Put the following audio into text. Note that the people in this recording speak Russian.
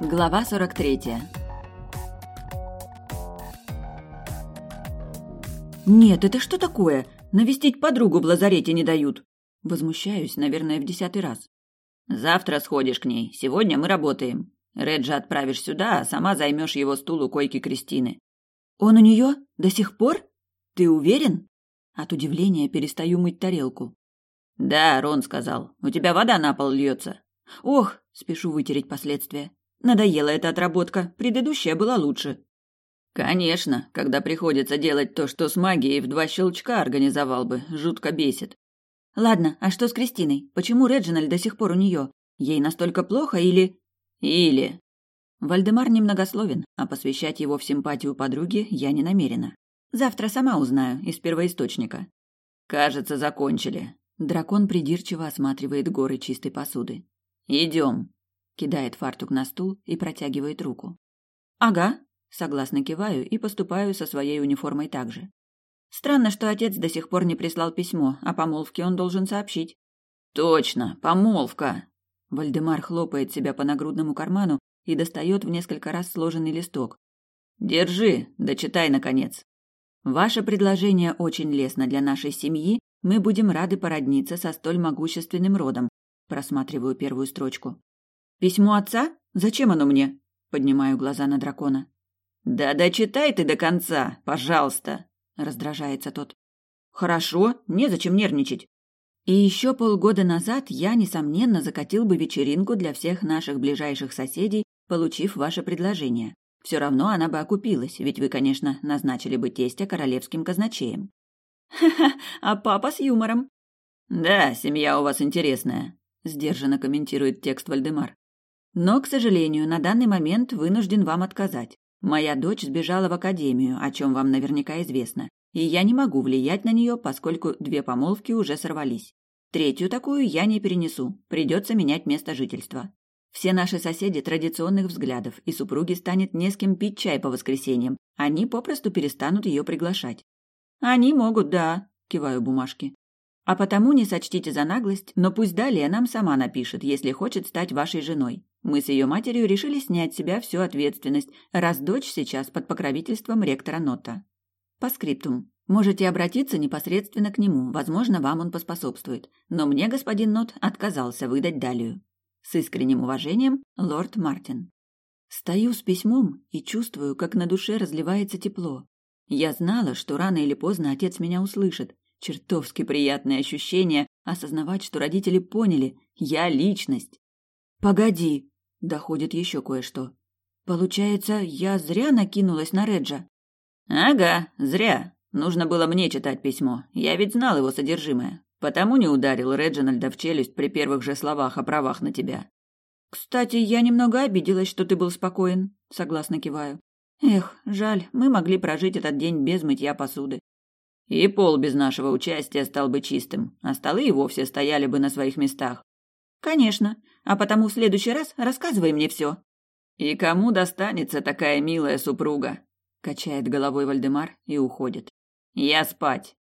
Глава 43 «Нет, это что такое? Навестить подругу в лазарете не дают!» Возмущаюсь, наверное, в десятый раз. «Завтра сходишь к ней. Сегодня мы работаем. Реджа отправишь сюда, а сама займешь его стул у койки Кристины». «Он у нее? До сих пор? Ты уверен?» От удивления перестаю мыть тарелку. «Да, Рон сказал. У тебя вода на пол льется». «Ох!» – спешу вытереть последствия. Надоела эта отработка, предыдущая была лучше. Конечно, когда приходится делать то, что с магией в два щелчка организовал бы, жутко бесит. Ладно, а что с Кристиной? Почему Реджиналь до сих пор у нее? Ей настолько плохо или... Или... Вальдемар немногословен, а посвящать его в симпатию подруги я не намерена. Завтра сама узнаю из первоисточника. Кажется, закончили. Дракон придирчиво осматривает горы чистой посуды. Идем кидает фартук на стул и протягивает руку. Ага, согласно киваю и поступаю со своей униформой также. Странно, что отец до сих пор не прислал письмо, а помолвке он должен сообщить. Точно, помолвка. Вальдемар хлопает себя по нагрудному карману и достает в несколько раз сложенный листок. Держи, дочитай наконец. Ваше предложение очень лестно для нашей семьи. Мы будем рады породниться со столь могущественным родом. Просматриваю первую строчку. Письмо отца? Зачем оно мне? Поднимаю глаза на дракона. Да дочитай ты до конца, пожалуйста, раздражается тот. Хорошо, незачем нервничать. И еще полгода назад я, несомненно, закатил бы вечеринку для всех наших ближайших соседей, получив ваше предложение. Все равно она бы окупилась, ведь вы, конечно, назначили бы тестя королевским казначеем. Ха-ха, а папа с юмором. Да, семья у вас интересная, сдержанно комментирует текст Вальдемар. Но, к сожалению, на данный момент вынужден вам отказать. Моя дочь сбежала в академию, о чем вам наверняка известно, и я не могу влиять на нее, поскольку две помолвки уже сорвались. Третью такую я не перенесу, придется менять место жительства. Все наши соседи традиционных взглядов, и супруги станет не с кем пить чай по воскресеньям, они попросту перестанут ее приглашать. Они могут, да, киваю бумажки. А потому не сочтите за наглость, но пусть далее нам сама напишет, если хочет стать вашей женой. Мы с ее матерью решили снять с себя всю ответственность, раз дочь сейчас под покровительством ректора Нота. По скриптум. Можете обратиться непосредственно к нему, возможно, вам он поспособствует. Но мне господин Нот отказался выдать Далию. С искренним уважением, лорд Мартин. Стою с письмом и чувствую, как на душе разливается тепло. Я знала, что рано или поздно отец меня услышит. Чертовски приятное ощущение осознавать, что родители поняли, я личность. Погоди, доходит еще кое-что. Получается, я зря накинулась на Реджа. Ага, зря. Нужно было мне читать письмо. Я ведь знал его содержимое. Потому не ударил Реджинальда в челюсть при первых же словах о правах на тебя. Кстати, я немного обиделась, что ты был спокоен, согласно киваю. Эх, жаль, мы могли прожить этот день без мытья посуды. И пол без нашего участия стал бы чистым, а столы и вовсе стояли бы на своих местах. Конечно. А потому в следующий раз рассказывай мне все. И кому достанется такая милая супруга? Качает головой Вальдемар и уходит. Я спать.